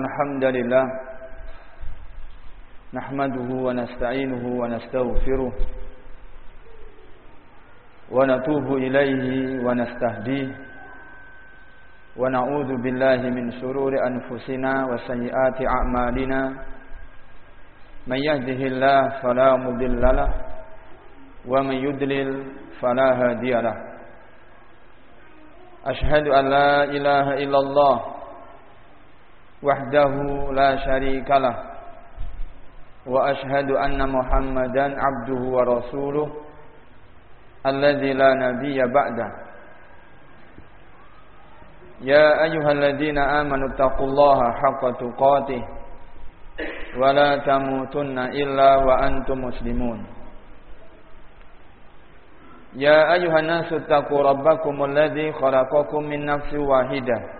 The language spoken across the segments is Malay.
الحمد لله نحمده ونستعينه ونستغفره ونتوب إليه ونستهديه ونعوذ بالله من شرور أنفسنا وسيئات أعمالنا من يهده الله فلا مضل له ومن يدلل فلا هادي له أشهد أن لا إله إلا الله وحده لا شريك له وأشهد أن محمدا عبده ورسوله الذي لا نبي بعده. يا أيها الذين آمنوا اتقوا الله حق تقاته ولا تموتن إلا وأنتم مسلمون. يا أيها الناس اتقوا ربكم الذي خلقكم من نفس واحدة.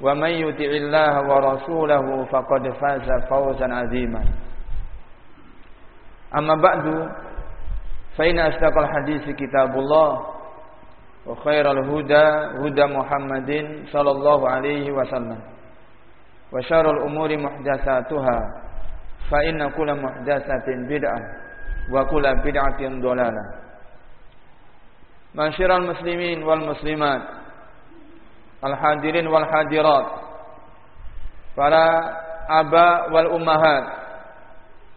ومن يطع الله ورسوله فقد فاز فوزا عظيما. أما بعد فإن أصدق الحديث كتاب الله وخير الهدى هدى محمد صلى الله عليه وسلم وشر الأمور محدثاتها فإن كل محدثة بدعة وكل بدعة ضلالة. معاشر المسلمين والمسلمات Al-hadirin wal hadirat Para aba wal ummahat.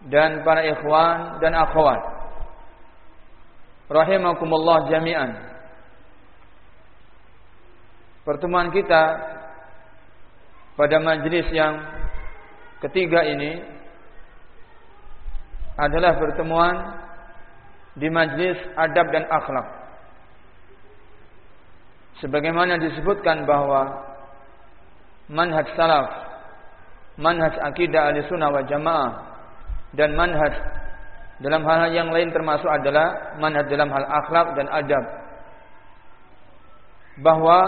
Dan para ikhwan dan akhwat. Rahimakumullah jami'an. Pertemuan kita Pada majlis yang Ketiga ini Adalah pertemuan Di majlis adab dan akhlak sebagaimana disebutkan bahwa manhaj salaf manhaj akidah al-sunnah wal jamaah dan manhaj dalam hal yang lain termasuk adalah manhaj dalam hal akhlak dan adab. Bahwa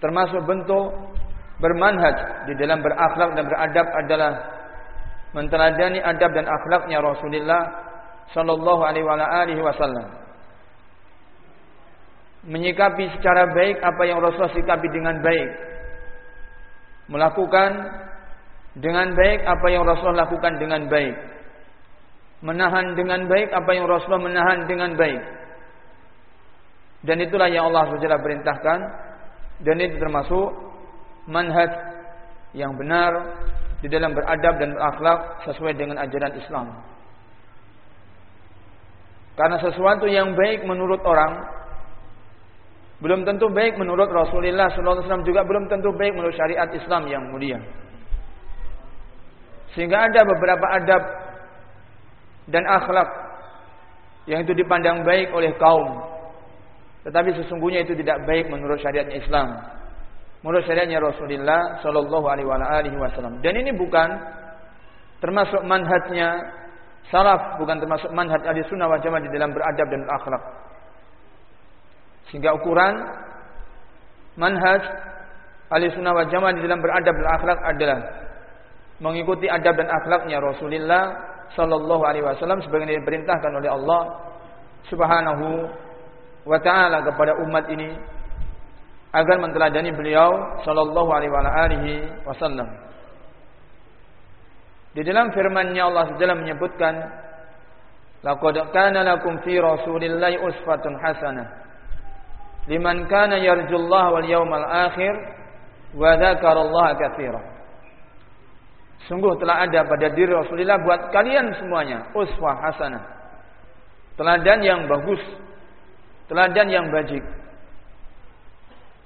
termasuk bentuk bermanhaj di dalam berakhlak dan beradab adalah menteladani adab dan akhlaknya Rasulullah sallallahu alaihi wasallam menyikapi secara baik apa yang Rasulullah sikapi dengan baik. Melakukan dengan baik apa yang Rasulullah lakukan dengan baik. Menahan dengan baik apa yang Rasulullah menahan dengan baik. Dan itulah yang Allah SWT perintahkan. Dan itu termasuk manhaj yang benar di dalam beradab dan berakhlak sesuai dengan ajaran Islam. Karena sesuatu yang baik menurut orang belum tentu baik menurut Rasulullah sallallahu alaihi juga belum tentu baik menurut syariat Islam yang mulia. Sehingga ada beberapa adab dan akhlak yang itu dipandang baik oleh kaum. Tetapi sesungguhnya itu tidak baik menurut syariat Islam. Menurut syariatnya Rasulullah sallallahu alaihi wasallam. Dan ini bukan termasuk manhajnya salaf, bukan termasuk manhaj Ahlussunnah wal Jamaah di dalam beradab dan akhlak. Sehingga ukuran manhaj ahli sunnah wal jamaah di dalam beradab dan akhlak adalah mengikuti adab dan akhlaknya Rasulullah sallallahu alaihi wasallam sebagaimana diperintahkan oleh Allah Subhanahu wa taala kepada umat ini agar menteladani beliau sallallahu alaihi wasallam. Di dalam firman-Nya Allah Subhanahu menyebutkan laqad kana lakum fi rasulillahi uswatun hasanah liman kana yarjullaha wal yawmal akhir wa dzakarallaha katsira. Sungguh telah ada pada diri Rasulullah buat kalian semuanya uswah hasanah. Teladan yang bagus. Teladan yang bajik.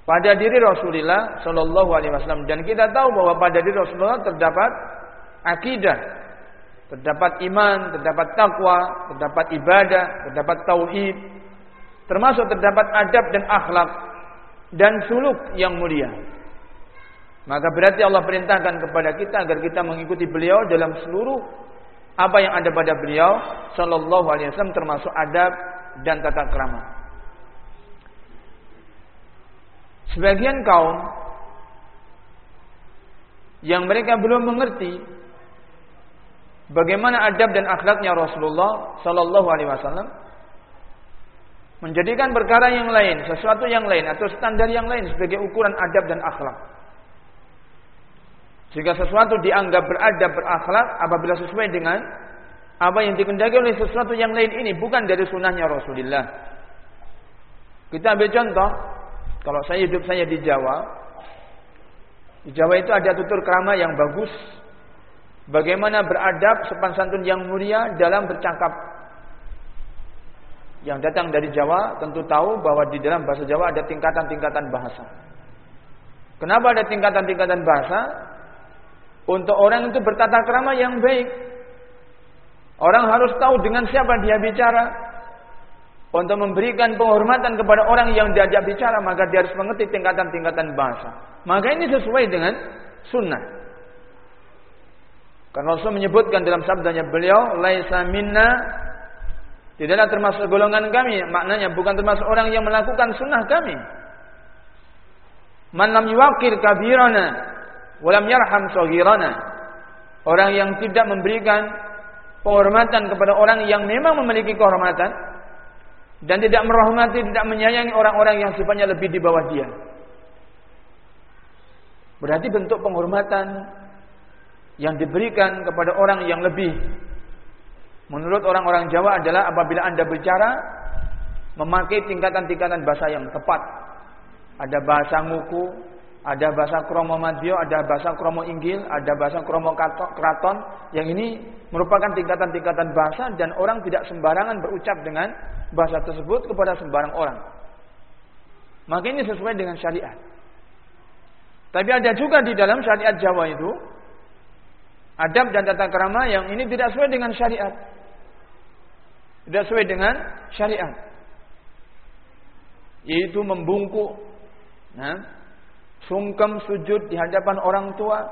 Pada diri Rasulullah sallallahu alaihi wasallam. Dan kita tahu bahwa pada diri Rasulullah terdapat akidah. Terdapat iman terdapat takwa terdapat ibadah terdapat tauhid termasuk terdapat adab dan akhlak dan suluk yang mulia. Maka berarti Allah perintahkan kepada kita agar kita mengikuti beliau dalam seluruh apa yang ada pada beliau sallallahu alaihi wasallam termasuk adab dan tata krama. Sebagian kaum yang mereka belum mengerti bagaimana adab dan akhlaknya Rasulullah sallallahu alaihi wasallam menjadikan perkara yang lain, sesuatu yang lain atau standar yang lain sebagai ukuran adab dan akhlak. Jika sesuatu dianggap beradab berakhlak apabila sesuai dengan apa yang dikendaki oleh sesuatu yang lain ini bukan dari sunnahnya Rasulullah. Kita ambil contoh, kalau saya hidup saya di Jawa, di Jawa itu ada tutur krama yang bagus. Bagaimana beradab sepan santun yang mulia dalam bercakap. Yang datang dari Jawa tentu tahu bahwa di dalam bahasa Jawa ada tingkatan-tingkatan bahasa. Kenapa ada tingkatan-tingkatan bahasa? Untuk orang itu bertata krama yang baik. Orang harus tahu dengan siapa dia bicara. Untuk memberikan penghormatan kepada orang yang diajak bicara, maka dia harus mengerti tingkatan-tingkatan bahasa. Maka ini sesuai dengan sunnah. Karena Rasul menyebutkan dalam sabdanya beliau, Laisa minna, tidaklah termasuk golongan kami. Maknanya bukan termasuk orang yang melakukan sunnah kami. Man lam yuwakir kabirana, walam yarham saghirana orang yang tidak memberikan penghormatan kepada orang yang memang memiliki kehormatan dan tidak merahmati tidak menyayangi orang-orang yang sifatnya lebih di bawah dia berarti bentuk penghormatan yang diberikan kepada orang yang lebih menurut orang-orang Jawa adalah apabila anda bicara memakai tingkatan-tingkatan bahasa yang tepat ada bahasa nguku ada bahasa kromo madyo, ada bahasa kromo inggil, ada bahasa kromo kraton. Yang ini merupakan tingkatan-tingkatan bahasa dan orang tidak sembarangan berucap dengan bahasa tersebut kepada sembarang orang. Maka ini sesuai dengan syariat. Tapi ada juga di dalam syariat Jawa itu adab dan tata krama yang ini tidak sesuai dengan syariat. Tidak sesuai dengan syariat. Yaitu membungkuk. Nah, sungkem sujud di hadapan orang tua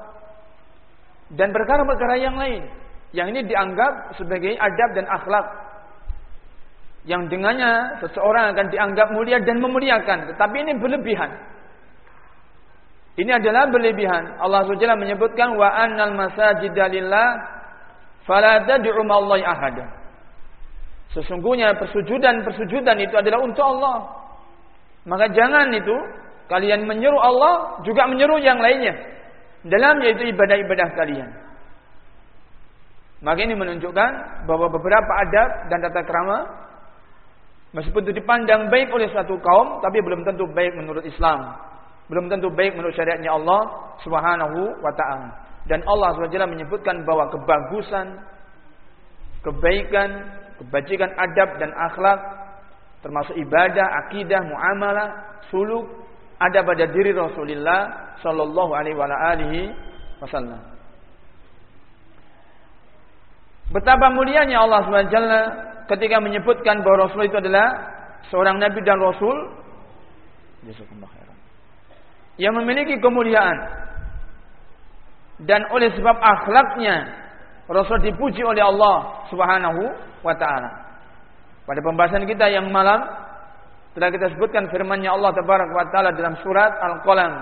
dan perkara-perkara yang lain. Yang ini dianggap sebagai adab dan akhlak. Yang dengannya seseorang akan dianggap mulia dan memuliakan. Tetapi ini berlebihan. Ini adalah berlebihan. Allah SWT menyebutkan wa annal masajida lillah fala tad'u ma'allahi ahada sesungguhnya persujudan-persujudan itu adalah untuk Allah maka jangan itu Kalian menyeru Allah juga menyeru yang lainnya. Dalam yaitu ibadah-ibadah kalian. Maka ini menunjukkan bahwa beberapa adab dan tata krama meskipun itu dipandang baik oleh satu kaum tapi belum tentu baik menurut Islam. Belum tentu baik menurut syariatnya Allah Subhanahu wa taala. Dan Allah SWT menyebutkan bahwa kebagusan, kebaikan, kebajikan adab dan akhlak termasuk ibadah, akidah, muamalah, suluk ada pada diri Rasulullah sallallahu alaihi wasallam. Betapa mulianya Allah SWT ketika menyebutkan bahawa Rasul itu adalah seorang nabi dan rasul. Yang memiliki kemuliaan. Dan oleh sebab akhlaknya Rasul dipuji oleh Allah Subhanahu wa taala. Pada pembahasan kita yang malam telah kita sebutkan firman-Nya Allah Tabaraka wa taala dalam surat Al-Qalam.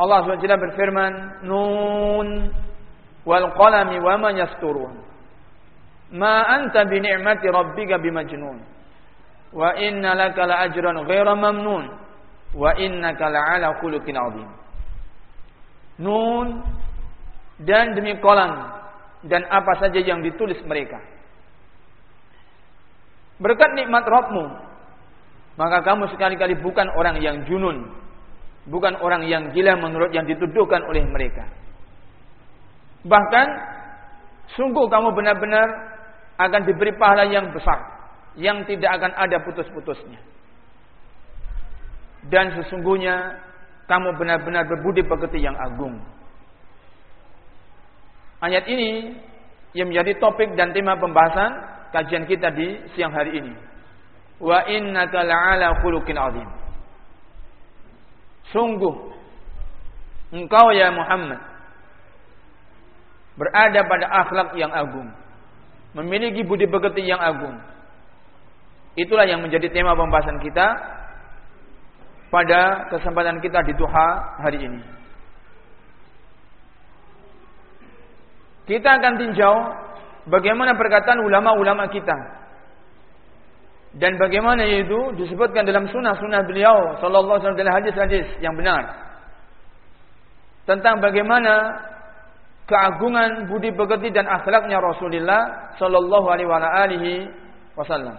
Allah SWT berfirman, "Nun wal qalami wa ma yasturun. Ma anta bi ni'mati rabbika bimajnun. Wa inna laka la ajran ghaira mamnun. Wa innaka la ala khuluqin 'adzim." Nun dan demi kolam. Dan apa saja yang ditulis mereka. Berkat nikmat Rabbmu maka kamu sekali-kali bukan orang yang junun. Bukan orang yang gila menurut yang dituduhkan oleh mereka. Bahkan sungguh kamu benar-benar akan diberi pahala yang besar. Yang tidak akan ada putus-putusnya. Dan sesungguhnya kamu benar-benar berbudi pekerti yang agung ayat ini yang menjadi topik dan tema pembahasan kajian kita di siang hari ini. Wa innaka la'ala khuluqin azim. sungguh engkau ya Muhammad berada pada akhlak yang agung memiliki budi pekerti yang agung itulah yang menjadi tema pembahasan kita pada kesempatan kita di duha hari ini kita akan tinjau bagaimana perkataan ulama-ulama kita dan bagaimana itu disebutkan dalam sunnah-sunnah beliau sallallahu alaihi wasallam dalam hadis-hadis yang benar tentang bagaimana keagungan budi pekerti dan akhlaknya Rasulullah sallallahu alaihi wasallam.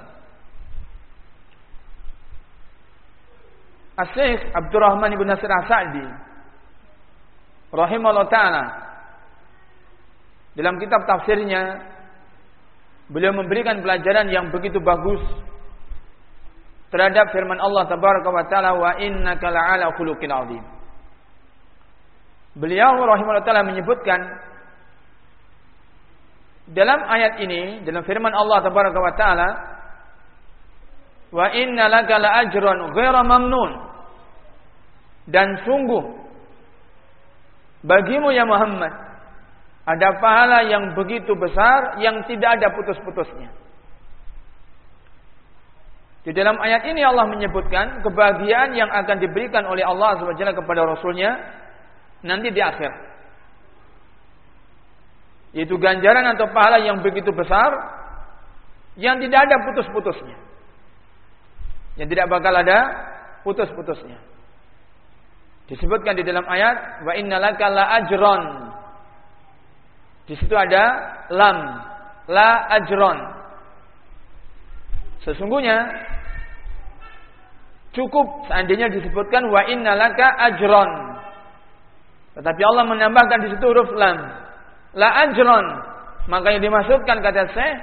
Asy-Syaikh Abdurrahman bin Nasir As-Sa'di rahimahullah taala dalam kitab tafsirnya beliau memberikan pelajaran yang begitu bagus terhadap firman Allah tabaraka wa taala wa innaka la'ala khuluqin azim. Beliau rahimahullah taala menyebutkan dalam ayat ini dalam firman Allah tabaraka wa taala wa inna laka la'ajran ghaira mamnun dan sungguh bagimu ya Muhammad ada pahala yang begitu besar yang tidak ada putus-putusnya. Di dalam ayat ini Allah menyebutkan kebahagiaan yang akan diberikan oleh Allah SWT kepada Rasulnya nanti di akhir. Yaitu ganjaran atau pahala yang begitu besar yang tidak ada putus-putusnya. Yang tidak bakal ada putus-putusnya. Disebutkan di dalam ayat wa innalaka la ajron. Di situ ada lam la ajron Sesungguhnya cukup seandainya disebutkan wa innalaka ajron. Tetapi Allah menambahkan di situ huruf lam. La ajron. Maka yang dimaksudkan kata saya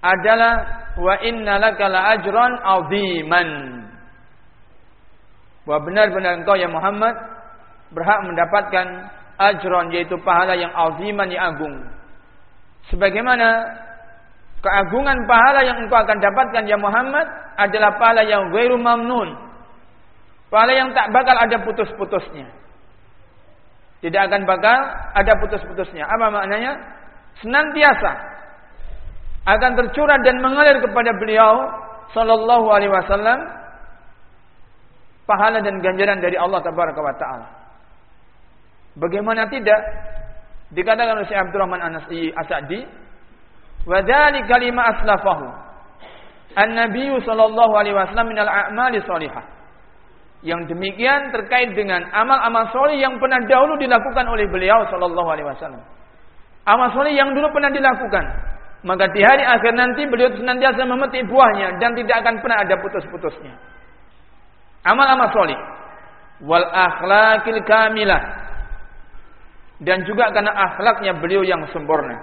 adalah wa innalaka la ajron aziman. Bahwa benar-benar engkau ya Muhammad berhak mendapatkan ajron yaitu pahala yang aziman yang agung. Sebagaimana keagungan pahala yang engkau akan dapatkan ya Muhammad adalah pahala yang ghairu mamnun. Pahala yang tak bakal ada putus-putusnya. Tidak akan bakal ada putus-putusnya. Apa maknanya? Senantiasa akan tercurah dan mengalir kepada beliau sallallahu alaihi wasallam pahala dan ganjaran dari Allah tabaraka wa taala. Bagaimana tidak dikatakan oleh Syekh Abdurrahman An-Nas'i Wa dzalika lima aslafahu. An-Nabi sallallahu alaihi wasallam minal a'mali shalihah. Yang demikian terkait dengan amal-amal soleh yang pernah dahulu dilakukan oleh beliau sallallahu alaihi wasallam. Amal soleh yang dulu pernah dilakukan. Maka di hari akhir nanti beliau senantiasa memetik buahnya dan tidak akan pernah ada putus-putusnya. Amal-amal soleh. Wal akhlaqil kamilah. Dan juga karena akhlaknya beliau yang sempurna.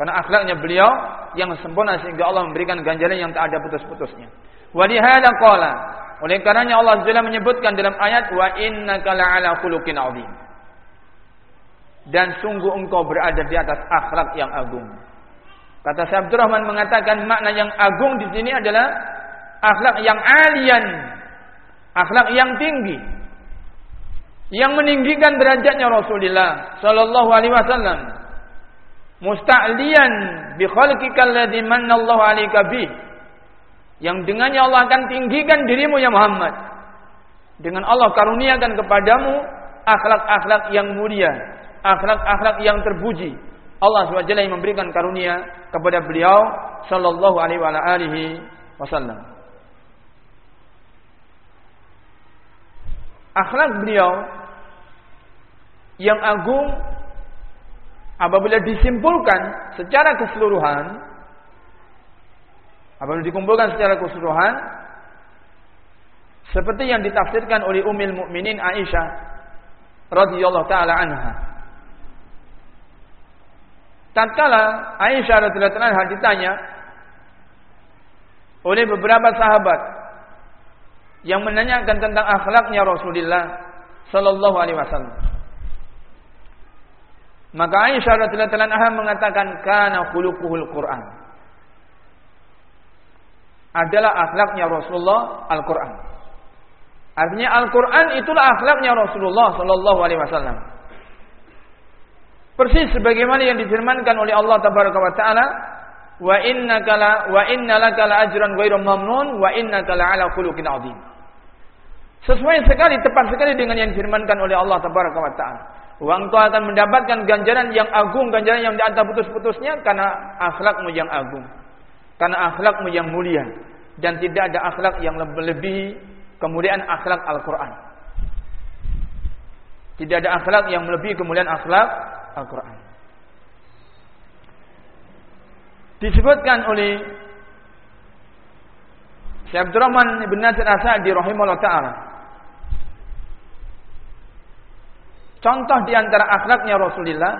Karena akhlaknya beliau yang sempurna sehingga Allah memberikan ganjaran yang tak ada putus-putusnya. Wa lihada qala. Oleh karenanya Allah Subhanahu menyebutkan dalam ayat wa innaka la'ala khuluqin 'adzim. Dan sungguh engkau berada di atas akhlak yang agung. Kata Syekh Abdurrahman mengatakan makna yang agung di sini adalah akhlak yang alian. Akhlak yang tinggi. Yang meninggikan derajatnya Rasulullah sallallahu alaihi wasallam. Musta'liyan bi khalqikal ladzi manallahu 'alaika bi yang dengannya Allah akan tinggikan dirimu ya Muhammad. Dengan Allah karuniakan kepadamu akhlak-akhlak yang mulia akhlak-akhlak yang terpuji. Allah SWT yang memberikan karunia kepada beliau sallallahu alaihi wasallam. Akhlak beliau yang agung apabila disimpulkan secara keseluruhan apabila dikumpulkan secara keseluruhan seperti yang ditafsirkan oleh Ummul Mukminin Aisyah radhiyallahu taala anha. Tatkala Aisyah radhiyallahu anha ditanya oleh beberapa sahabat yang menanyakan tentang akhlaknya Rasulullah sallallahu alaihi wasallam Maka Aisyah radhiyallahu anha mengatakan kana khuluquhul Quran. Adalah akhlaknya Rasulullah Al-Quran. Artinya Al-Quran itulah akhlaknya Rasulullah Sallallahu Alaihi Wasallam. Persis sebagaimana yang difirmankan oleh Allah Taala wa inna kala wa inna laka la ajran ghairu mamnun wa inna kala ala khuluqin adzim. Sesuai sekali tepat sekali dengan yang difirmankan oleh Allah Tabaraka wa taala. Wa engkau akan mendapatkan ganjaran yang agung, ganjaran yang diantara putus-putusnya karena akhlakmu yang agung. Karena akhlakmu yang mulia dan tidak ada akhlak yang lebih kemuliaan akhlak Al-Qur'an. Tidak ada akhlak yang melebihi kemuliaan akhlak Al-Qur'an. Disebutkan oleh Syekh Abdurrahman bin Nasir As-Sa'di rahimahullah taala. Contoh di antara akhlaknya Rasulullah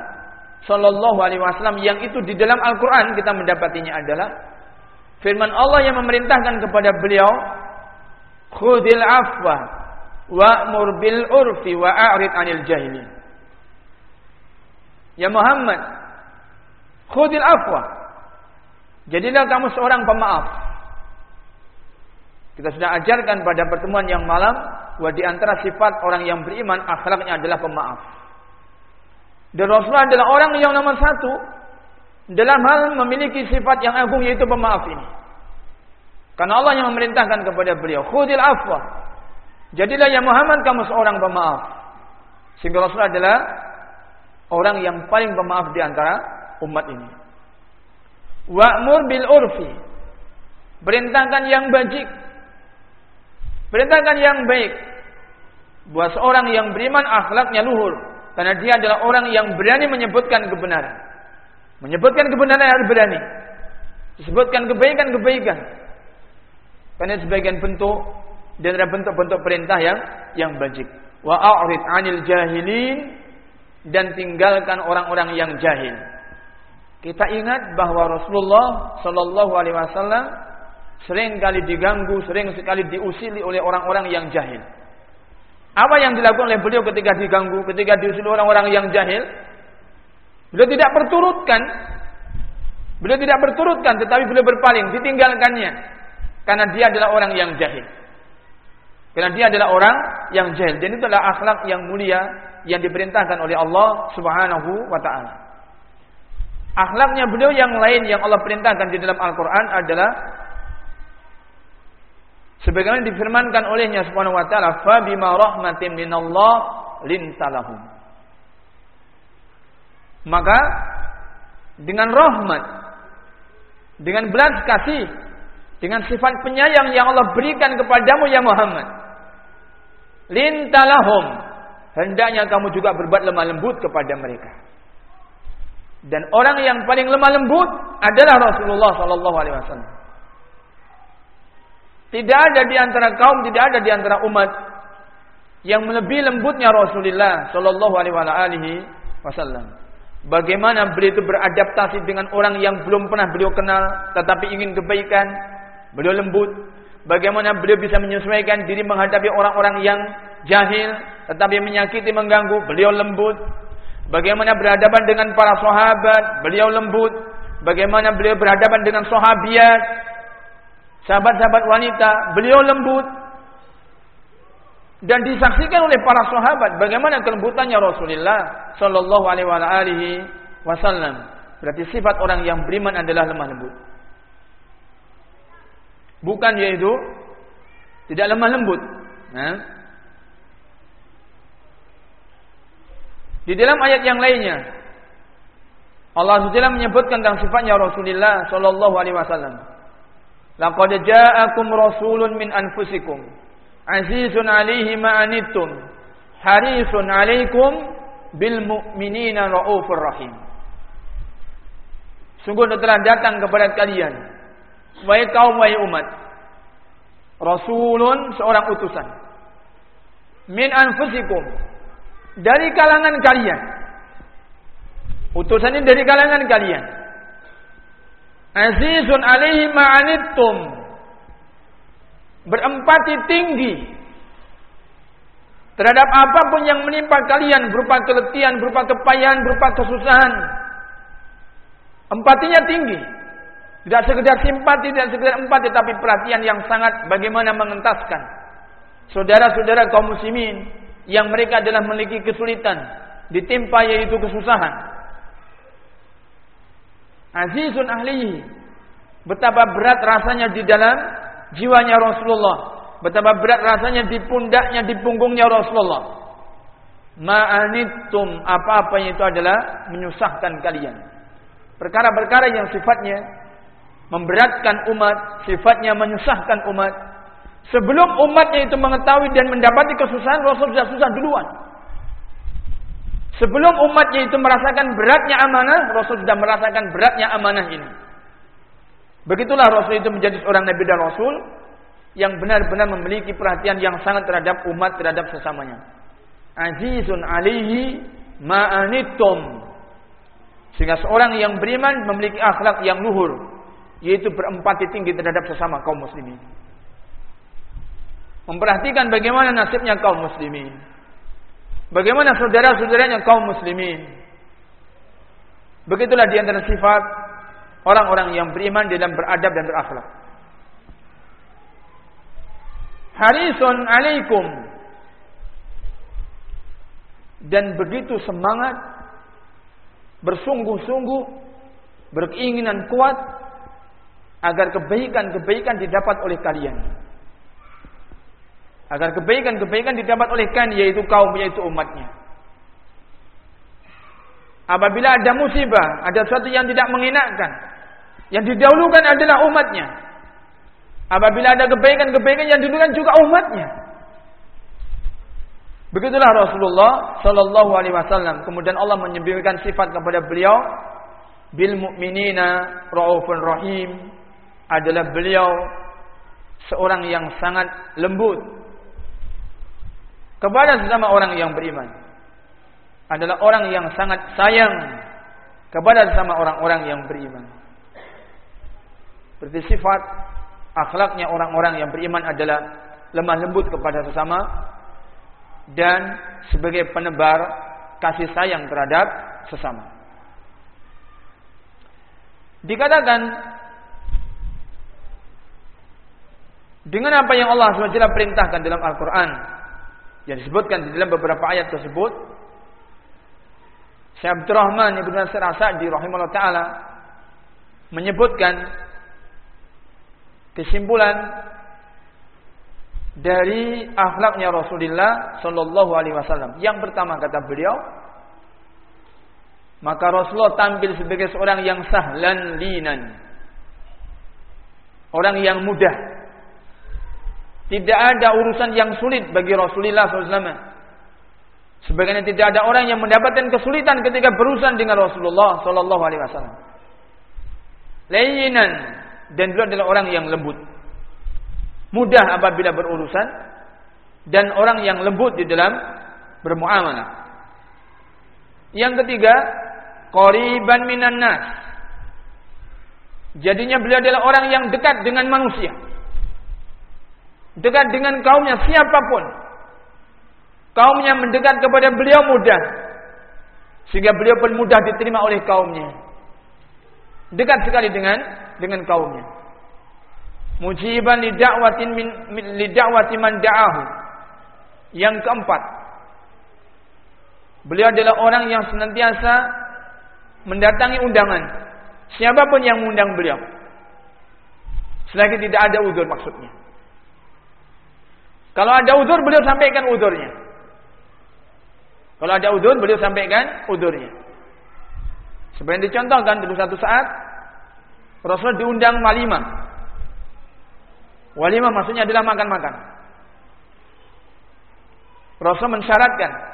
sallallahu alaihi wasallam yang itu di dalam Al-Qur'an kita mendapatinya adalah firman Allah yang memerintahkan kepada beliau khudil afwa wa'mur bil urfi wa a'rid 'anil jahilin. Ya Muhammad khudil afwa jadilah kamu seorang pemaaf. Kita sudah ajarkan pada pertemuan yang malam bahwa di antara sifat orang yang beriman akhlaknya adalah pemaaf dan Rasulullah adalah orang yang nomor satu dalam hal memiliki sifat yang agung yaitu pemaaf ini karena Allah yang memerintahkan kepada beliau, khudil afwa. Jadilah ya Muhammad kamu seorang pemaaf. Sehingga Rasul adalah orang yang paling pemaaf di antara umat ini. Wa'mur bil urfi. Perintahkan yang baik. Perintahkan yang baik. Buat seorang yang beriman akhlaknya luhur. Karena dia adalah orang yang berani menyebutkan kebenaran. Menyebutkan kebenaran harus berani. Disebutkan kebaikan-kebaikan. Karena sebagian bentuk dan ada bentuk-bentuk perintah yang yang baik. Wa a'rid 'anil jahilin dan tinggalkan orang-orang yang jahil. Kita ingat bahawa Rasulullah sallallahu alaihi wasallam sering kali diganggu, sering sekali diusili oleh orang-orang yang jahil. Apa yang dilakukan oleh beliau ketika diganggu, ketika diusili orang-orang yang jahil? Beliau tidak berturutkan. Beliau tidak berturutkan tetapi beliau berpaling, ditinggalkannya. Karena dia adalah orang yang jahil. Karena dia adalah orang yang jahil. Dan itu adalah akhlak yang mulia yang diperintahkan oleh Allah subhanahu wa ta'ala. Akhlaknya beliau yang lain yang Allah perintahkan di dalam Al-Quran adalah sebagaimana difirmankan olehnya subhanahu wa ta'ala فَبِمَا رَحْمَةٍ مِنَ اللَّهِ لِنْتَلَهُمْ Maka dengan rahmat dengan belas kasih dengan sifat penyayang yang Allah berikan kepadamu ya Muhammad. Lintalahum. Hendaknya kamu juga berbuat lemah lembut kepada mereka. Dan orang yang paling lemah lembut adalah Rasulullah sallallahu alaihi wasallam. Tidak ada di antara kaum, tidak ada di antara umat yang melebihi lembutnya Rasulullah sallallahu alaihi wasallam. Bagaimana beliau itu beradaptasi dengan orang yang belum pernah beliau kenal tetapi ingin kebaikan, Beliau lembut. Bagaimana beliau bisa menyesuaikan diri menghadapi orang-orang yang jahil. Tetapi menyakiti, mengganggu. Beliau lembut. Bagaimana berhadapan dengan para sahabat. Beliau lembut. Bagaimana beliau berhadapan dengan sahabiat. Sahabat-sahabat wanita. Beliau lembut. Dan disaksikan oleh para sahabat. Bagaimana kelembutannya Rasulullah Sallallahu Alaihi Wasallam. Berarti sifat orang yang beriman adalah lemah lembut. Bukan yaitu tidak lemah lembut. Nah. Di dalam ayat yang lainnya Allah SWT menyebutkan tentang sifatnya Rasulullah sallallahu alaihi wasallam. Laqad ja'akum rasulun min anfusikum. Azizun 'alaihi ma anittum. Harisun 'alaikum bil mu'minina raufur rahim. Sungguh telah datang kepada kalian Wahai kaum wahai umat. Rasulun seorang utusan. Min anfusikum. Dari kalangan kalian. Utusan ini dari kalangan kalian Azizun alaihi ma'anittum Berempati tinggi Terhadap apapun yang menimpa kalian Berupa keletihan, berupa kepayahan, berupa kesusahan Empatinya tinggi tidak sekedar simpati, tidak sekedar empati, tapi perhatian yang sangat bagaimana mengentaskan. saudara-saudara kaum muslimin yang mereka adalah memiliki kesulitan, ditimpa yaitu kesusahan. Azizun ahlihi. Betapa berat rasanya di dalam jiwanya Rasulullah. Betapa berat rasanya di pundaknya, di punggungnya Rasulullah. Ma'anittum apa-apa yang itu adalah menyusahkan kalian. Perkara-perkara yang sifatnya memberatkan umat, sifatnya menyusahkan umat. Sebelum umatnya itu mengetahui dan mendapati kesusahan, Rasul sudah susah duluan. Sebelum umatnya itu merasakan beratnya amanah, Rasul sudah merasakan beratnya amanah ini. Begitulah Rasul itu menjadi seorang Nabi dan Rasul yang benar-benar memiliki perhatian yang sangat terhadap umat, terhadap sesamanya. Azizun alihi ma'anitum. Sehingga seorang yang beriman memiliki akhlak yang luhur. Yaitu berempati tinggi terhadap sesama kaum muslimin. Memperhatikan bagaimana nasibnya kaum muslimin. Bagaimana saudara-saudaranya kaum muslimin. Begitulah di antara sifat orang-orang yang beriman dalam beradab dan berakhlak. Harisun alaikum. Dan begitu semangat. Bersungguh-sungguh. Berkeinginan kuat. Agar kebaikan-kebaikan didapat oleh kalian agar kebaikan-kebaikan didapat oleh kan yaitu kaum yaitu umatnya. Apabila ada musibah, ada sesuatu yang tidak mengenakkan, yang didahulukan adalah umatnya. Apabila ada kebaikan-kebaikan yang didahulukan juga umatnya. Begitulah Rasulullah sallallahu alaihi wasallam. Kemudian Allah menyebutkan sifat kepada beliau bil mukminina raufur rahim adalah beliau seorang yang sangat lembut kepada sesama orang yang beriman adalah orang yang sangat sayang kepada sesama orang-orang yang beriman. Berarti sifat akhlaknya orang-orang yang beriman adalah lemah lembut kepada sesama dan sebagai penebar kasih sayang terhadap sesama. Dikatakan dengan apa yang Allah SWT perintahkan dalam Al-Quran yang disebutkan di dalam beberapa ayat tersebut Syekh Abdul Rahman Ibn Nasir Asadi rahimahullah ta'ala menyebutkan kesimpulan dari akhlaknya Rasulullah sallallahu alaihi wasallam. Yang pertama kata beliau, maka Rasulullah tampil sebagai seorang yang sahlan linan. Orang yang mudah tidak ada urusan yang sulit bagi Rasulullah SAW. Sebagaimana tidak ada orang yang mendapatkan kesulitan ketika berurusan dengan Rasulullah SAW. Layinan dan beliau adalah orang yang lembut. Mudah apabila berurusan dan orang yang lembut di dalam bermuamalah. Yang ketiga, qoriban minan nas. Jadinya beliau adalah orang yang dekat dengan manusia dekat dengan kaumnya siapapun. Kaumnya mendekat kepada beliau mudah. Sehingga beliau pun mudah diterima oleh kaumnya. Dekat sekali dengan dengan kaumnya. Mujiban li da'watin min li da'wati man da'ahu. Yang keempat. Beliau adalah orang yang senantiasa mendatangi undangan. Siapapun yang mengundang beliau. Selagi tidak ada uzur maksudnya kalau ada udur beliau sampaikan udurnya. Kalau ada udur beliau sampaikan udurnya. Sebenarnya dicontohkan dulu satu saat Rasul diundang walimah. Walimah maksudnya adalah makan-makan. Rasul mensyaratkan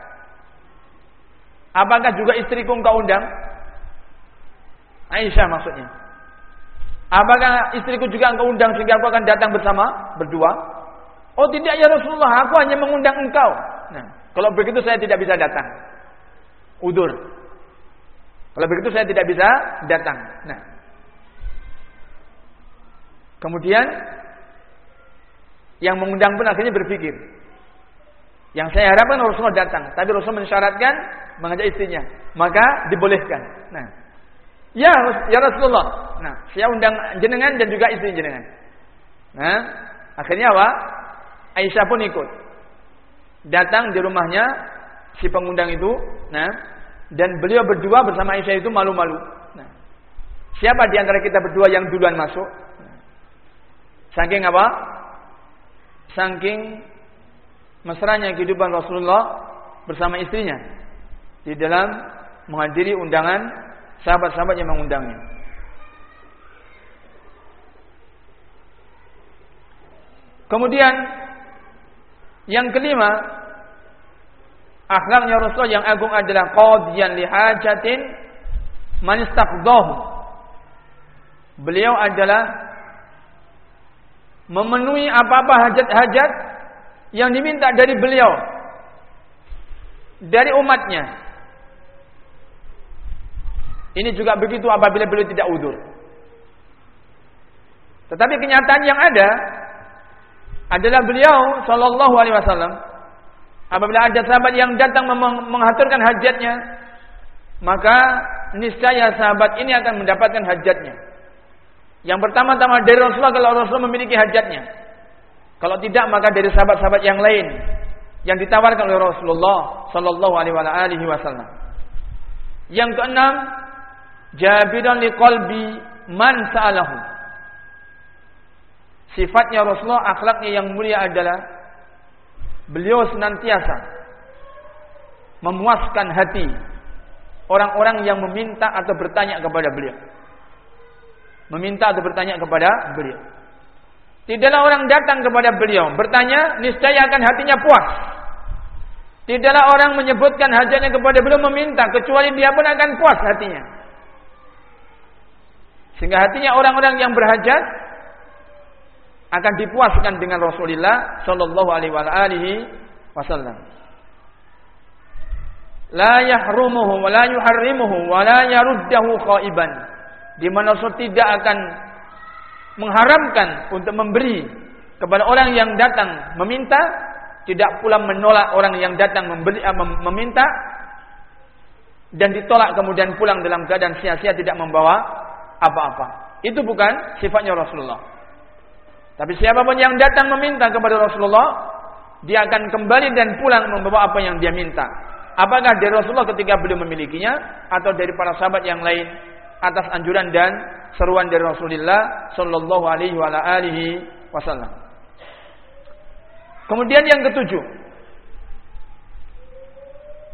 Apakah juga istriku engkau undang? Aisyah maksudnya. Apakah istriku juga engkau undang sehingga aku akan datang bersama berdua? Oh tidak ya Rasulullah, aku hanya mengundang engkau. Nah, kalau begitu saya tidak bisa datang. Udur. Kalau begitu saya tidak bisa datang. Nah. Kemudian yang mengundang pun akhirnya berpikir. Yang saya harapkan Rasulullah datang, tapi Rasulullah mensyaratkan mengajak istrinya, maka dibolehkan. Nah, ya, ya Rasulullah. Nah, saya undang jenengan dan juga istri jenengan. Nah, akhirnya apa? Aisyah pun ikut. datang di rumahnya si pengundang itu, nah, dan beliau berdua bersama Aisyah itu malu-malu. Nah, siapa di antara kita berdua yang duluan masuk? Saking apa? Saking mesranya kehidupan Rasulullah bersama istrinya di dalam menghadiri undangan sahabat-sahabat yang mengundangnya. Kemudian yang kelima, akhlaknya Rasul yang agung adalah qadiyan li hajatin man Beliau adalah memenuhi apa-apa hajat-hajat yang diminta dari beliau dari umatnya. Ini juga begitu apabila beliau tidak udur. Tetapi kenyataan yang ada adalah beliau sallallahu alaihi wasallam. Apabila ada sahabat yang datang menghaturkan hajatnya maka niscaya sahabat ini akan mendapatkan hajatnya. Yang pertama-tama dari Rasulullah kalau Rasulullah memiliki hajatnya. Kalau tidak maka dari sahabat-sahabat yang lain yang ditawarkan oleh Rasulullah sallallahu alaihi wasallam. Yang keenam jabidan liqalbi man sa'alahu Sifatnya Rasulullah, akhlaknya yang mulia adalah beliau senantiasa memuaskan hati orang-orang yang meminta atau bertanya kepada beliau. Meminta atau bertanya kepada beliau. Tidaklah orang datang kepada beliau bertanya, niscaya akan hatinya puas. Tidaklah orang menyebutkan hajatnya kepada beliau meminta, kecuali dia pun akan puas hatinya. Sehingga hatinya orang-orang yang berhajat akan dipuaskan dengan Rasulullah sallallahu alaihi wasallam. La yahrumuhu wa la yuharrimuhu wa la yaruddahu khaiban. Di mana Rasul tidak akan mengharamkan untuk memberi kepada orang yang datang meminta, tidak pula menolak orang yang datang memberi uh, meminta dan ditolak kemudian pulang dalam keadaan sia-sia tidak membawa apa-apa. Itu bukan sifatnya Rasulullah. Tapi siapapun yang datang meminta kepada Rasulullah, dia akan kembali dan pulang membawa apa yang dia minta. Apakah dari Rasulullah ketika beliau memilikinya atau dari para sahabat yang lain atas anjuran dan seruan dari Rasulullah sallallahu alaihi wasallam. Kemudian yang ketujuh,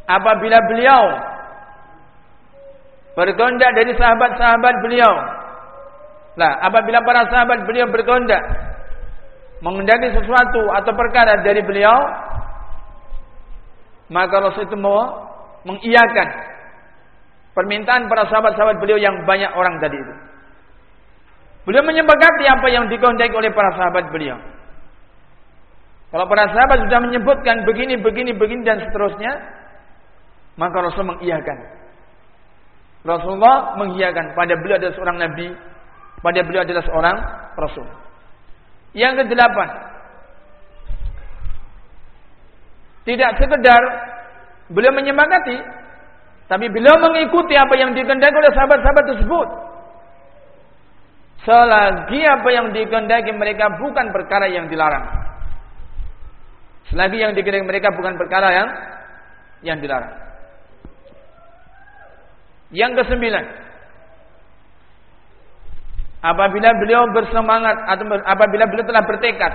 apabila beliau bertondak dari sahabat-sahabat beliau, lah apabila para sahabat beliau bertondak mengendaki sesuatu atau perkara dari beliau maka Rasul itu mau mengiyakan permintaan para sahabat-sahabat beliau yang banyak orang tadi itu. Beliau menyepakati apa yang dikehendaki oleh para sahabat beliau. Kalau para sahabat sudah menyebutkan begini, begini, begini dan seterusnya maka Rasul mengiyakan. Rasulullah mengiyakan pada beliau adalah seorang Nabi pada beliau adalah seorang Rasul yang kedelapan. Tidak sekedar beliau menyemangati, tapi beliau mengikuti apa yang dikehendaki oleh sahabat-sahabat tersebut. Selagi apa yang dikehendaki mereka bukan perkara yang dilarang. Selagi yang dikehendaki mereka bukan perkara yang yang dilarang. Yang kesembilan, apabila beliau bersemangat atau apabila beliau telah bertekad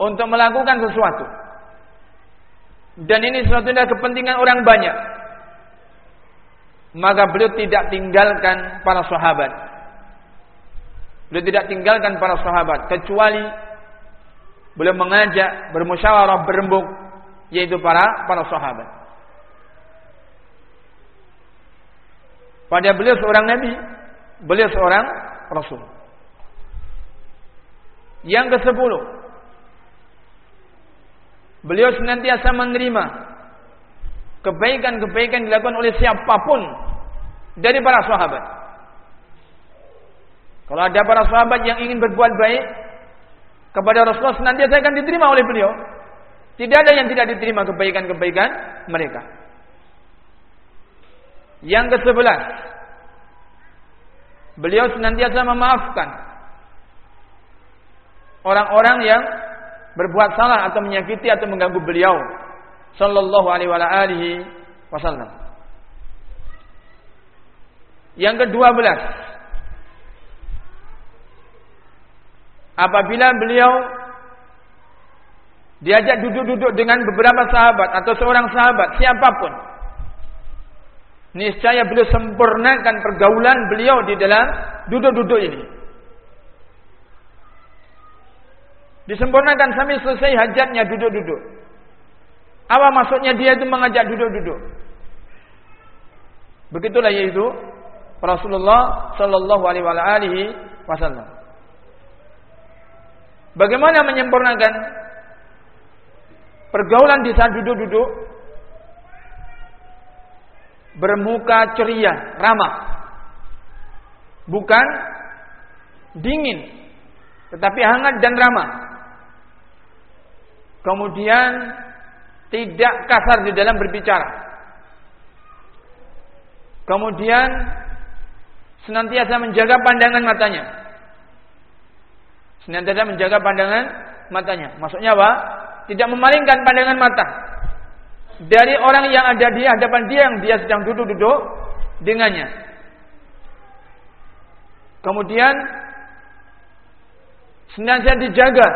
untuk melakukan sesuatu. Dan ini sesuatu adalah kepentingan orang banyak. Maka beliau tidak tinggalkan para sahabat. Beliau tidak tinggalkan para sahabat. Kecuali beliau mengajak bermusyawarah berembuk yaitu para para sahabat. Pada beliau seorang nabi Beliau seorang Rasul. Yang ke sepuluh. Beliau senantiasa menerima kebaikan-kebaikan dilakukan oleh siapapun dari para sahabat. Kalau ada para sahabat yang ingin berbuat baik kepada Rasulullah senantiasa akan diterima oleh beliau. Tidak ada yang tidak diterima kebaikan-kebaikan mereka. Yang ke sebelas. Beliau senantiasa memaafkan orang-orang yang berbuat salah atau menyakiti atau mengganggu beliau sallallahu alaihi wasallam. Yang kedua belas Apabila beliau diajak duduk-duduk dengan beberapa sahabat atau seorang sahabat siapapun niscaya beliau sempurnakan pergaulan beliau di dalam duduk-duduk ini. Disempurnakan sampai selesai hajatnya duduk-duduk. Apa maksudnya dia itu mengajak duduk-duduk? Begitulah yaitu Rasulullah sallallahu alaihi wasallam. Bagaimana menyempurnakan pergaulan di saat duduk-duduk bermuka ceria, ramah. Bukan dingin, tetapi hangat dan ramah. Kemudian tidak kasar di dalam berbicara. Kemudian senantiasa menjaga pandangan matanya. Senantiasa menjaga pandangan matanya. Maksudnya apa? Tidak memalingkan pandangan mata dari orang yang ada di hadapan dia yang dia sedang duduk-duduk dengannya. Kemudian senantiasa dijaga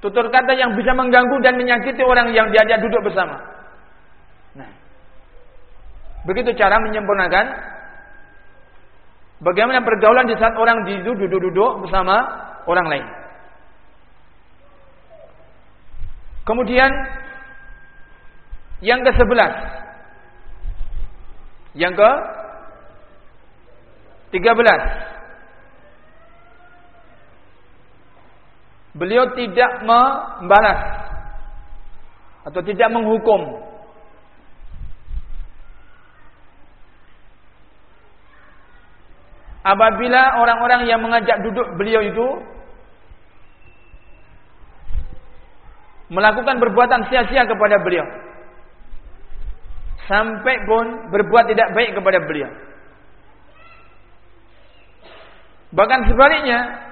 tutur kata yang bisa mengganggu dan menyakiti orang yang diajak duduk bersama. Nah, begitu cara menyempurnakan bagaimana pergaulan di saat orang duduk-duduk bersama orang lain. Kemudian yang ke sebelas, yang ke? Tiga belas. Beliau tidak membalas atau tidak menghukum. Apabila orang-orang yang mengajak duduk beliau itu melakukan perbuatan sia-sia kepada beliau sampai pun berbuat tidak baik kepada beliau bahkan sebaliknya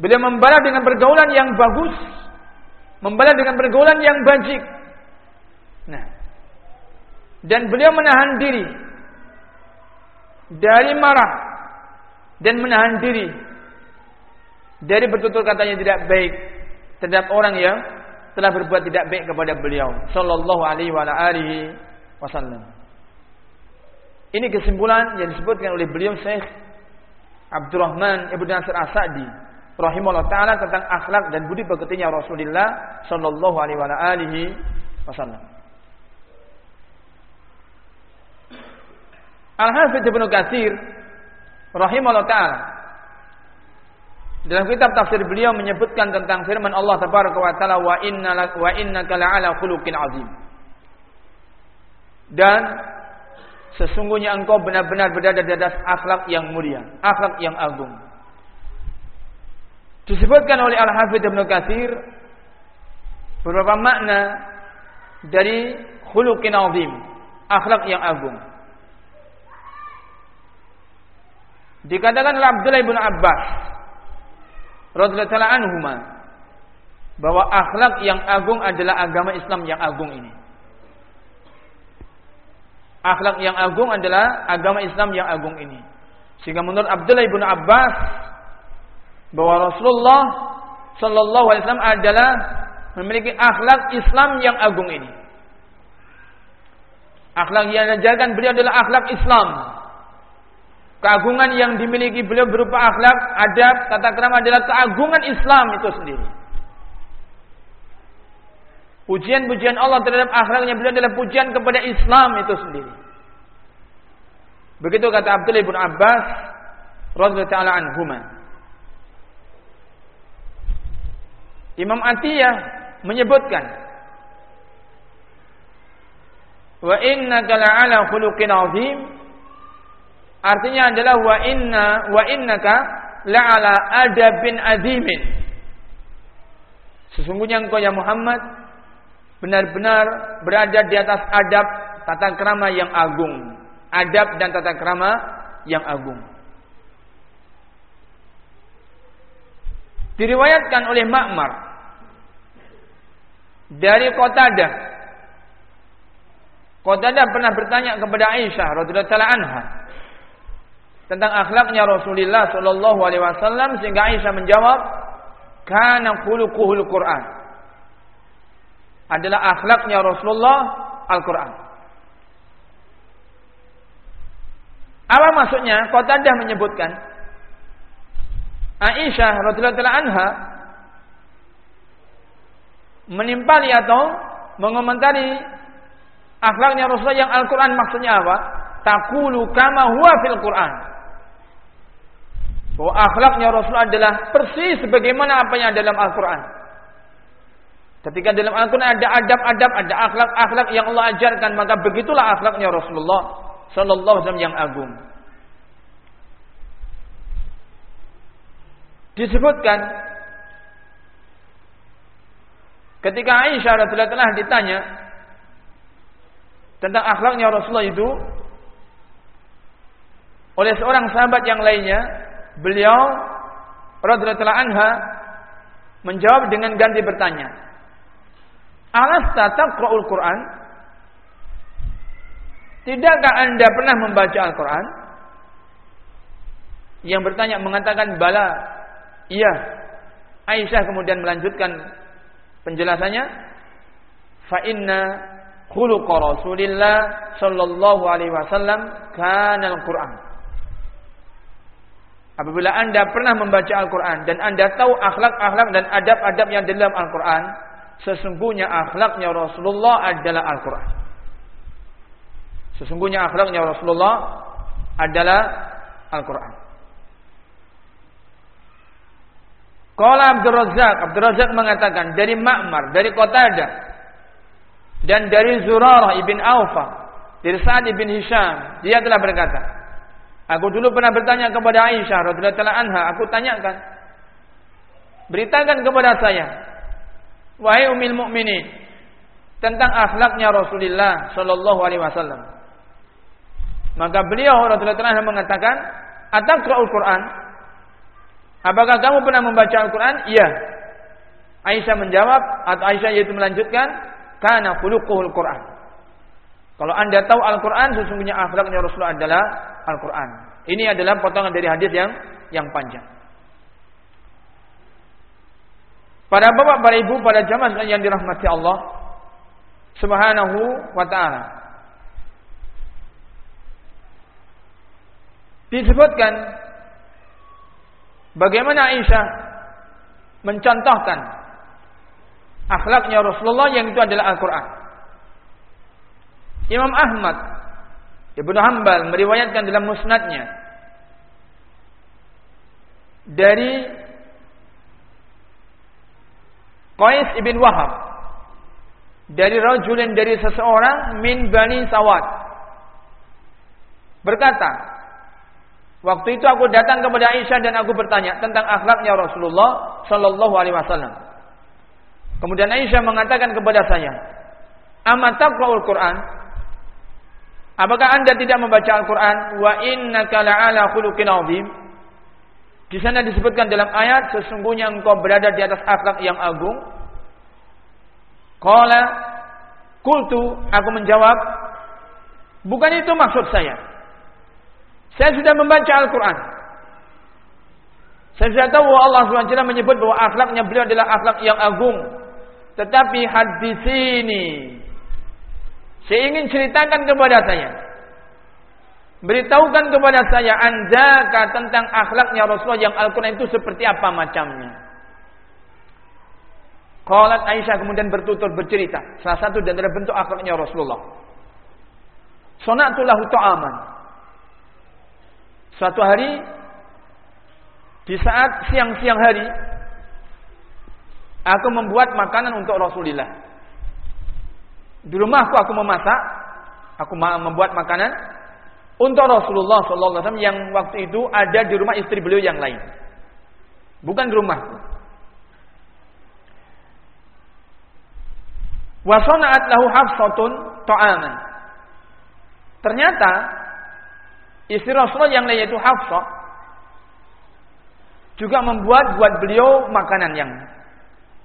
Beliau membalas dengan pergaulan yang bagus. Membalas dengan pergaulan yang bajik. Nah. Dan beliau menahan diri. Dari marah. Dan menahan diri. Dari bertutur katanya tidak baik. Terhadap orang yang telah berbuat tidak baik kepada beliau. Sallallahu alaihi wa alihi wasallam. Ini kesimpulan yang disebutkan oleh beliau Syekh Abdurrahman Ibn Nasir As-Sa'di rahimahullah taala tentang akhlak dan budi pekertinya Rasulullah sallallahu alaihi wasallam. Al-Hafidz Ibnu Katsir rahimahullah taala dalam kitab tafsir beliau menyebutkan tentang firman Allah tabaraka wa taala wa innaka la'ala khuluqin azim. Dan sesungguhnya engkau benar-benar berada di atas akhlak yang mulia, akhlak yang agung. Disebutkan oleh Al-Hafidh Ibn Kathir beberapa makna dari khuluqin azim, akhlak yang agung. Dikatakan oleh Abdullah bin Abbas radhiyallahu anhuma bahwa akhlak yang agung adalah agama Islam yang agung ini. Akhlak yang agung adalah agama Islam yang agung ini. Sehingga menurut Abdullah bin Abbas bahwa Rasulullah sallallahu alaihi wasallam adalah memiliki akhlak Islam yang agung ini. Akhlak yang diajarkan beliau adalah akhlak Islam. Keagungan yang dimiliki beliau berupa akhlak, adab, tata krama adalah keagungan Islam itu sendiri. Pujian-pujian Allah terhadap akhlaknya beliau adalah pujian kepada Islam itu sendiri. Begitu kata Abdullah bin Abbas radhiyallahu taala anhumah. Imam Atiyah menyebutkan wa innaka la'ala khuluqin azim artinya adalah wa inna wa innaka la'ala adabin azimin sesungguhnya engkau ya Muhammad benar-benar berada di atas adab tata krama yang agung adab dan tata krama yang agung diriwayatkan oleh Ma'mar dari Qatadah. Qatadah pernah bertanya kepada Aisyah radhiyallahu anha tentang akhlaknya Rasulullah sallallahu alaihi wasallam sehingga Aisyah menjawab kana khuluquhul Quran. Adalah akhlaknya Rasulullah Al-Quran. Apa maksudnya? Qatadah menyebutkan Aisyah radhiyallahu anha menimpali atau mengomentari akhlaknya Rasulullah yang Al-Quran maksudnya apa? Takulu kama huwa fil Quran. Bahwa akhlaknya Rasulullah adalah persis sebagaimana apa yang dalam Al-Quran. Ketika dalam Al-Quran ada adab-adab, ada akhlak-akhlak yang Allah ajarkan, maka begitulah akhlaknya Rasulullah Sallallahu Alaihi Wasallam yang agung. Disebutkan Ketika Aisyah radhiyallahu anha ditanya tentang akhlaknya Rasulullah itu oleh seorang sahabat yang lainnya, beliau radhiyallahu anha menjawab dengan ganti bertanya. Alasta taqra'ul Qur'an? Tidakkah Anda pernah membaca Al-Qur'an? Yang bertanya mengatakan bala. Iya. Aisyah kemudian melanjutkan Penjelasannya fa inna khuluqa Rasulillah sallallahu alaihi wasallam kana al-Qur'an. Apabila Anda pernah membaca Al-Qur'an dan Anda tahu akhlak-akhlak dan adab-adab yang dalam Al-Qur'an, sesungguhnya akhlaknya Rasulullah adalah Al-Qur'an. Sesungguhnya akhlaknya Rasulullah adalah Al-Qur'an. Qala Abdul Razak, Abdul Razak mengatakan dari Ma'mar, dari Qatadah dan dari Zurarah ibn Aufa, dari Sa'ad ibn Hisham, dia telah berkata, Aku dulu pernah bertanya kepada Aisyah radhiyallahu anha, aku tanyakan, beritakan kepada saya, wahai ummul mukminin, tentang akhlaknya Rasulullah sallallahu alaihi wasallam. Maka beliau radhiyallahu anha mengatakan, "Ataqra'ul Qur'an?" Apakah kamu pernah membaca Al-Quran? Iya. Aisyah menjawab atau Aisyah yaitu melanjutkan karena khuluquhul Quran. Kalau Anda tahu Al-Quran sesungguhnya akhlaknya Rasulullah adalah Al-Quran. Ini adalah potongan dari hadis yang yang panjang. Para bapak, para ibu, para jamaah yang dirahmati Allah Subhanahu wa taala. Disebutkan Bagaimana Aisyah mencontohkan akhlaknya Rasulullah yang itu adalah Al-Quran. Imam Ahmad Ibn Hanbal meriwayatkan dalam musnadnya dari Qais ibn Wahab dari rajulin dari seseorang min Bani Sawat berkata Waktu itu aku datang kepada Aisyah dan aku bertanya tentang akhlaknya Rasulullah sallallahu alaihi wasallam. Kemudian Aisyah mengatakan kepada saya, "Amat taqra'ul Qur'an?" Apakah Anda tidak membaca Al-Qur'an? Wa innaka la'ala khuluqin 'adzim. Di sana disebutkan dalam ayat sesungguhnya engkau berada di atas akhlak yang agung. Qala qultu aku menjawab, bukan itu maksud saya. Saya sudah membaca Al-Quran. Saya sudah tahu Allah SWT menyebut bahawa akhlaknya beliau adalah akhlak yang agung. Tetapi hadis ini. Saya ingin ceritakan kepada saya. Beritahukan kepada saya. Andaka tentang akhlaknya Rasulullah yang Al-Quran itu seperti apa macamnya. Qalat Aisyah kemudian bertutur bercerita. Salah satu dari bentuk akhlaknya Rasulullah. Sonatulahu ta'aman. Suatu hari di saat siang-siang hari aku membuat makanan untuk Rasulullah. Di rumahku aku memasak, aku membuat makanan untuk Rasulullah wasallam yang waktu itu ada di rumah istri beliau yang lain. Bukan di rumahku. Wa sana'at lahu hafsatun ta'aman. Ternyata Istri Rasulullah yang lain yaitu Hafsah juga membuat buat beliau makanan yang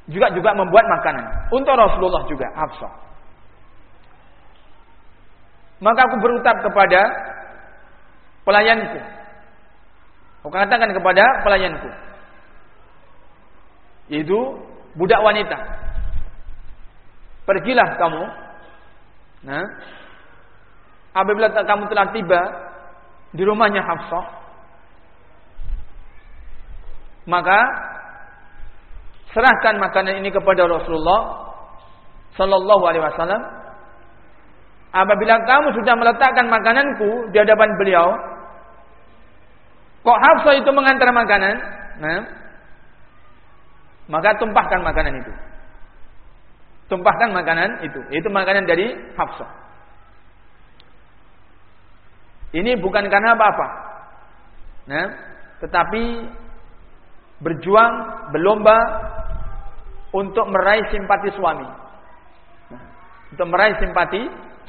juga juga membuat makanan untuk Rasulullah juga Hafsah. Maka aku berutab kepada pelayanku. Aku katakan kepada pelayanku. Yaitu budak wanita. Pergilah kamu. Nah, apabila kamu telah tiba di rumahnya Hafsah, maka serahkan makanan ini kepada Rasulullah sallallahu alaihi wasallam apabila kamu sudah meletakkan makananku di hadapan beliau kok Hafsah itu mengantar makanan nah maka tumpahkan makanan itu tumpahkan makanan itu itu makanan dari Hafsah ini bukan karena apa-apa nah tetapi berjuang berlomba untuk meraih simpati suami. Untuk meraih simpati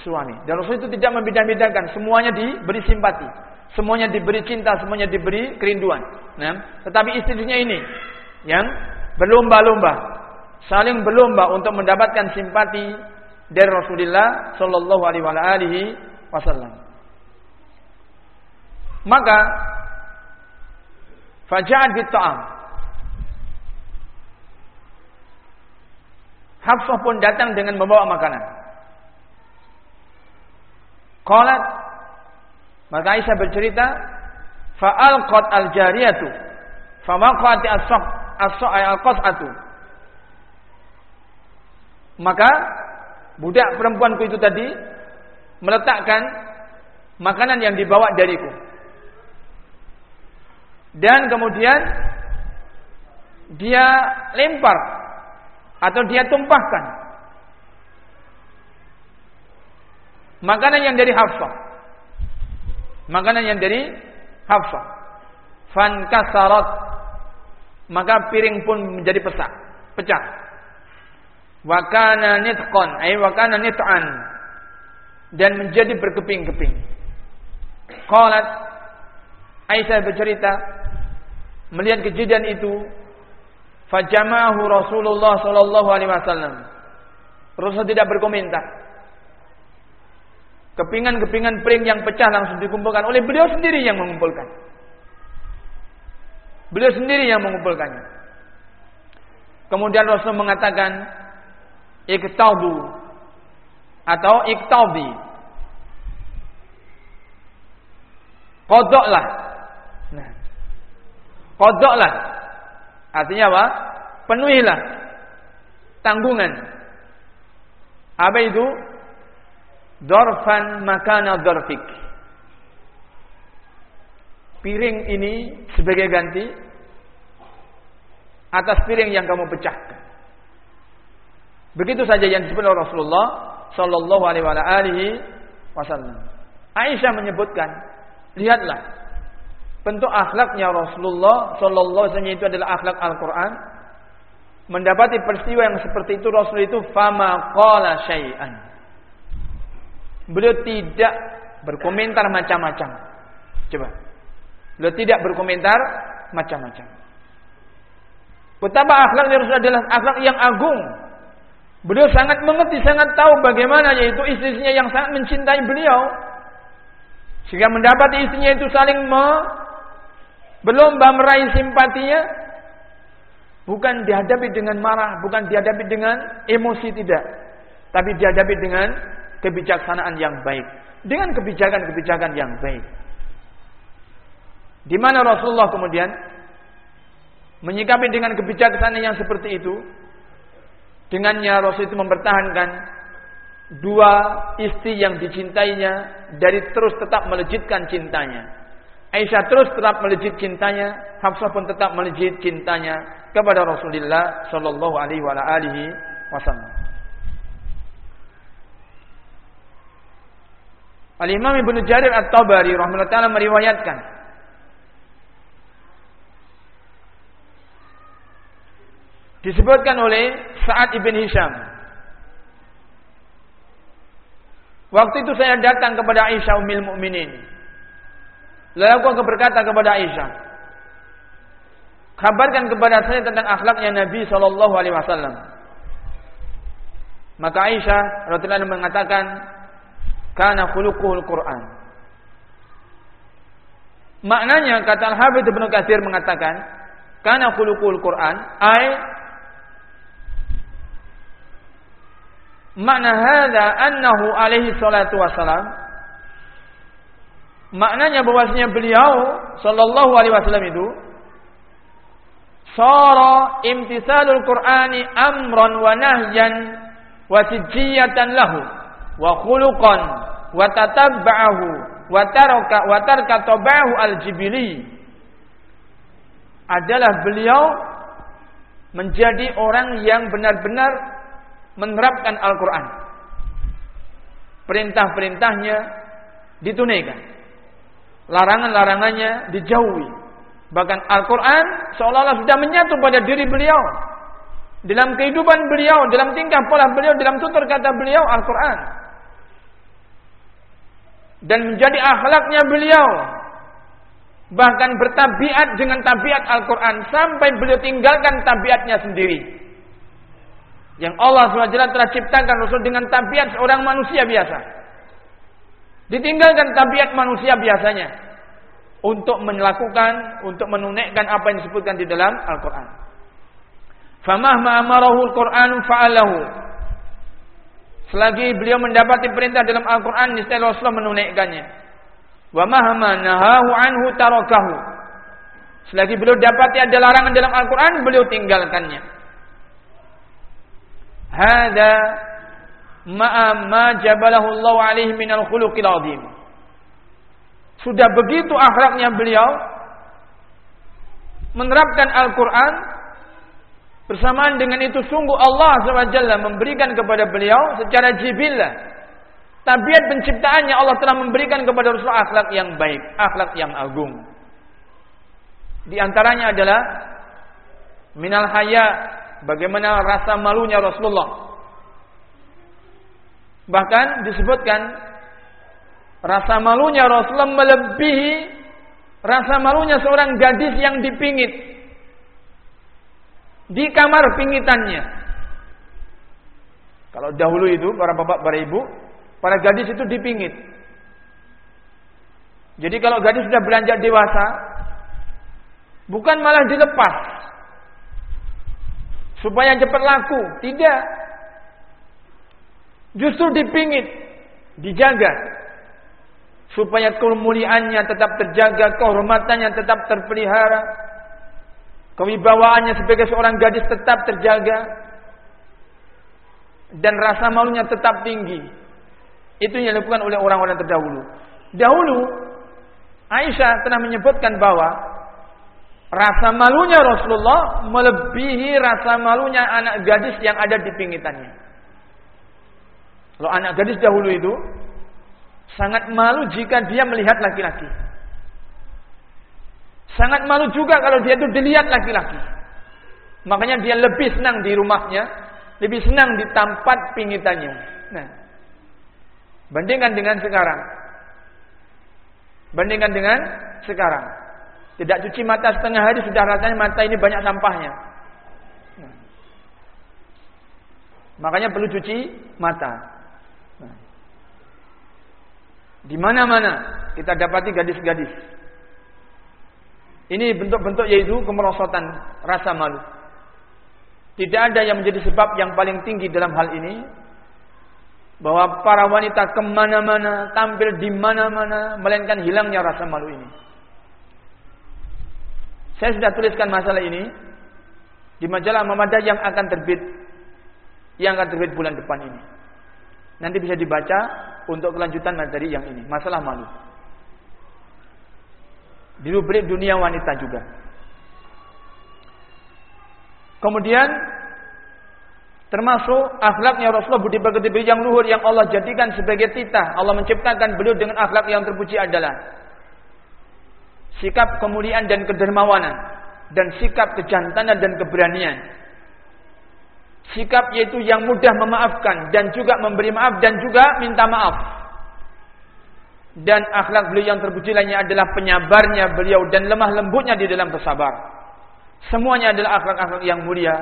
suami. Dan Rasul itu tidak membeda-bedakan. Semuanya diberi simpati. Semuanya diberi cinta. Semuanya diberi kerinduan. Nah, tetapi istrinya ini. Yang berlomba-lomba. Saling berlomba untuk mendapatkan simpati dari Rasulullah Sallallahu Alaihi Wasallam. Maka Faja'at bitta'am Hafsah pun datang dengan membawa makanan. Qalat maka Aisyah bercerita fa'alqat al-jariyatu famaqat as-saq as-saq maka budak perempuanku itu tadi meletakkan makanan yang dibawa dariku. Dan kemudian dia lempar atau dia tumpahkan makanan yang dari Hafsah makanan yang dari Hafsah. Fan kasarat maka piring pun menjadi pecah pecah. Wa kana nitqan ay wa kana nit'an. Dan menjadi berkeping-keping. Qalat Aisyah bercerita melihat kejadian itu Fajamahu Rasulullah sallallahu alaihi wasallam. Rasul tidak berkomentar. Kepingan-kepingan pring yang pecah langsung dikumpulkan oleh beliau sendiri yang mengumpulkan. Beliau sendiri yang mengumpulkannya. Kemudian Rasul mengatakan iktaubu atau iktaubi. Kodoklah. Nah. Kodoklah Artinya apa? Penuhilah tanggungan. Apa itu? Dorfan makana dorfik. Piring ini sebagai ganti atas piring yang kamu pecahkan. Begitu saja yang disebut oleh Rasulullah Sallallahu Alaihi Wasallam. Aisyah menyebutkan, lihatlah bentuk akhlaknya Rasulullah sallallahu alaihi itu adalah akhlak Al-Qur'an. Mendapati peristiwa yang seperti itu Rasul itu fama qala syai'an. Beliau tidak berkomentar macam-macam. Coba. Beliau tidak berkomentar macam-macam. Betapa akhlaknya Rasul adalah akhlak yang agung. Beliau sangat mengerti, sangat tahu bagaimana yaitu istrinya yang sangat mencintai beliau. Sehingga mendapati istrinya itu saling berlomba meraih simpatinya bukan dihadapi dengan marah, bukan dihadapi dengan emosi tidak, tapi dihadapi dengan kebijaksanaan yang baik, dengan kebijakan-kebijakan yang baik. Di mana Rasulullah kemudian menyikapi dengan kebijaksanaan yang seperti itu, dengannya Rasul itu mempertahankan dua istri yang dicintainya dari terus tetap melejitkan cintanya. Aisyah terus tetap melejit cintanya, Hafsah pun tetap melejit cintanya kepada Rasulullah sallallahu alaihi wasallam. Al-Imam Ibnu Jarir At-Tabari rahimahullah taala meriwayatkan disebutkan oleh Sa'ad ibn Hisham Waktu itu saya datang kepada Aisyah Ummul Mukminin Lalu aku berkata kepada Aisyah. kabarkan kepada saya tentang akhlaknya Nabi sallallahu alaihi wasallam. Maka Aisyah radhiyallahu mengatakan, "Kana khuluquhul Qur'an." Maknanya kata Al-Hafidz Ibnu Katsir mengatakan, "Kana khuluquhul Qur'an" ay Makna hadza annahu alaihi salatu wasalam Maknanya bahwasanya beliau sallallahu alaihi wasallam itu sara imtisalul Qur'ani amran wa nahyan wa sijiyatan lahu wa khuluqan wa tatabba'ahu wa taraka wa taraka tabahu al-jibili adalah beliau menjadi orang yang benar-benar menerapkan Al-Quran. Perintah-perintahnya ditunaikan. Larangan-larangannya dijauhi. Bahkan Al-Quran seolah-olah sudah menyatu pada diri beliau. Dalam kehidupan beliau, dalam tingkah pola beliau, dalam tutur kata beliau Al-Quran. Dan menjadi akhlaknya beliau. Bahkan bertabiat dengan tabiat Al-Quran. Sampai beliau tinggalkan tabiatnya sendiri. Yang Allah SWT telah ciptakan Rasul dengan tabiat seorang manusia biasa. Ditinggalkan tabiat manusia biasanya untuk melakukan untuk menunaikan apa yang disebutkan di dalam Al-Qur'an. Famahma amarahu Al-Qur'an fa'alahu. Selagi beliau mendapati perintah dalam Al-Qur'an niscaya Rasulullah menunaikannya. Wa mahma nahahu anhu tarakahu. Selagi beliau dapati ada larangan dalam Al-Qur'an beliau tinggalkannya. Hada ma'a ma jabalahu Allah alaihi minal khuluqil azim. Sudah begitu akhlaknya beliau menerapkan Al-Quran bersamaan dengan itu sungguh Allah SWT memberikan kepada beliau secara jibillah tabiat penciptaannya Allah telah memberikan kepada Rasulullah akhlak yang baik, akhlak yang agung. Di antaranya adalah minal haya bagaimana rasa malunya Rasulullah. Bahkan disebutkan Rasa malunya Rasulullah melebihi rasa malunya seorang gadis yang dipingit. Di kamar pingitannya. Kalau dahulu itu para bapak, para ibu, para gadis itu dipingit. Jadi kalau gadis sudah beranjak dewasa, bukan malah dilepas. Supaya cepat laku, tidak. Justru dipingit, dijaga supaya kemuliaannya tetap terjaga, kehormatannya tetap terpelihara, kewibawaannya sebagai seorang gadis tetap terjaga, dan rasa malunya tetap tinggi. Itu yang dilakukan oleh orang-orang terdahulu. Dahulu Aisyah telah menyebutkan bahwa rasa malunya Rasulullah melebihi rasa malunya anak gadis yang ada di pingitannya. Kalau anak gadis dahulu itu Sangat malu jika dia melihat laki-laki. Sangat malu juga kalau dia itu dilihat laki-laki. Makanya dia lebih senang di rumahnya, lebih senang di tempat pingitannya. Nah, bandingkan dengan sekarang. Bandingkan dengan sekarang. Tidak cuci mata setengah hari sudah rasanya mata ini banyak sampahnya. Nah. Makanya perlu cuci mata. Di mana-mana kita dapati gadis-gadis. Ini bentuk-bentuk yaitu kemerosotan rasa malu. Tidak ada yang menjadi sebab yang paling tinggi dalam hal ini. Bahwa para wanita kemana-mana, tampil di mana-mana, melainkan hilangnya rasa malu ini. Saya sudah tuliskan masalah ini di majalah Mamadah yang akan terbit yang akan terbit bulan depan ini. Nanti bisa dibaca untuk kelanjutan materi yang ini. Masalah malu. Di rubrik dunia wanita juga. Kemudian termasuk akhlaknya Rasulullah budi pekerti yang luhur yang Allah jadikan sebagai titah. Allah menciptakan beliau dengan akhlak yang terpuji adalah sikap kemuliaan dan kedermawanan dan sikap kejantanan dan keberanian Sikap yaitu yang mudah memaafkan dan juga memberi maaf dan juga minta maaf. Dan akhlak beliau yang terpuji lainnya adalah penyabarnya beliau dan lemah lembutnya di dalam bersabar. Semuanya adalah akhlak-akhlak yang mulia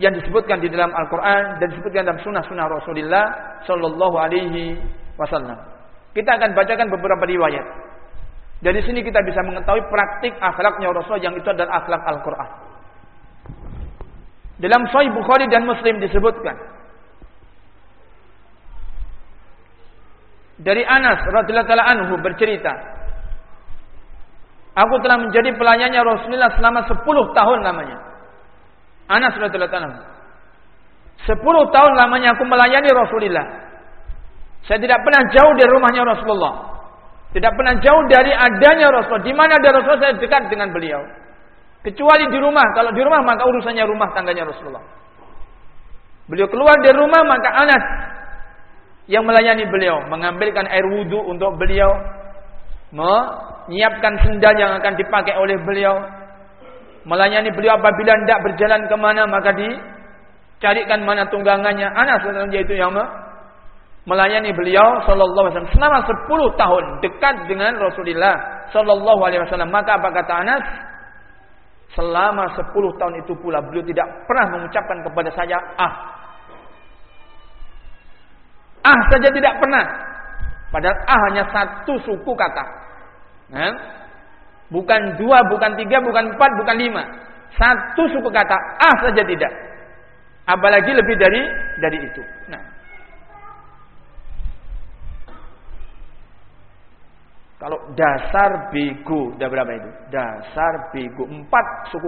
yang disebutkan di dalam Al-Quran dan disebutkan dalam sunnah-sunnah Rasulullah Sallallahu Alaihi Wasallam. Kita akan bacakan beberapa riwayat. Dari sini kita bisa mengetahui praktik akhlaknya Rasul yang itu adalah akhlak Al-Quran. Dalam Sahih Bukhari dan Muslim disebutkan dari Anas radhiyallahu anhu bercerita Aku telah menjadi pelayannya Rasulullah selama 10 tahun lamanya. Anas radhiyallahu anhu. 10 tahun lamanya aku melayani Rasulullah. Saya tidak pernah jauh dari rumahnya Rasulullah. Tidak pernah jauh dari adanya Rasulullah. Di mana ada Rasulullah saya dekat dengan beliau. Kecuali di rumah. Kalau di rumah maka urusannya rumah tangganya Rasulullah. Beliau keluar dari rumah maka Anas yang melayani beliau. Mengambilkan air wudhu untuk beliau. Menyiapkan sendal yang akan dipakai oleh beliau. Melayani beliau apabila tidak berjalan ke mana maka dicarikan mana tunggangannya. Anas yaitu yang melayani beliau sallallahu alaihi wasallam selama 10 tahun dekat dengan Rasulullah sallallahu alaihi wasallam. Maka apa kata Anas? Selama 10 tahun itu pula beliau tidak pernah mengucapkan kepada saya ah ah saja tidak pernah Padahal A hanya satu suku kata. Nah, bukan dua, bukan tiga, bukan empat, bukan lima. Satu suku kata A saja tidak. Apalagi lebih dari dari itu. Nah. Kalau dasar bego, dah berapa itu? Dasar bego. Empat suku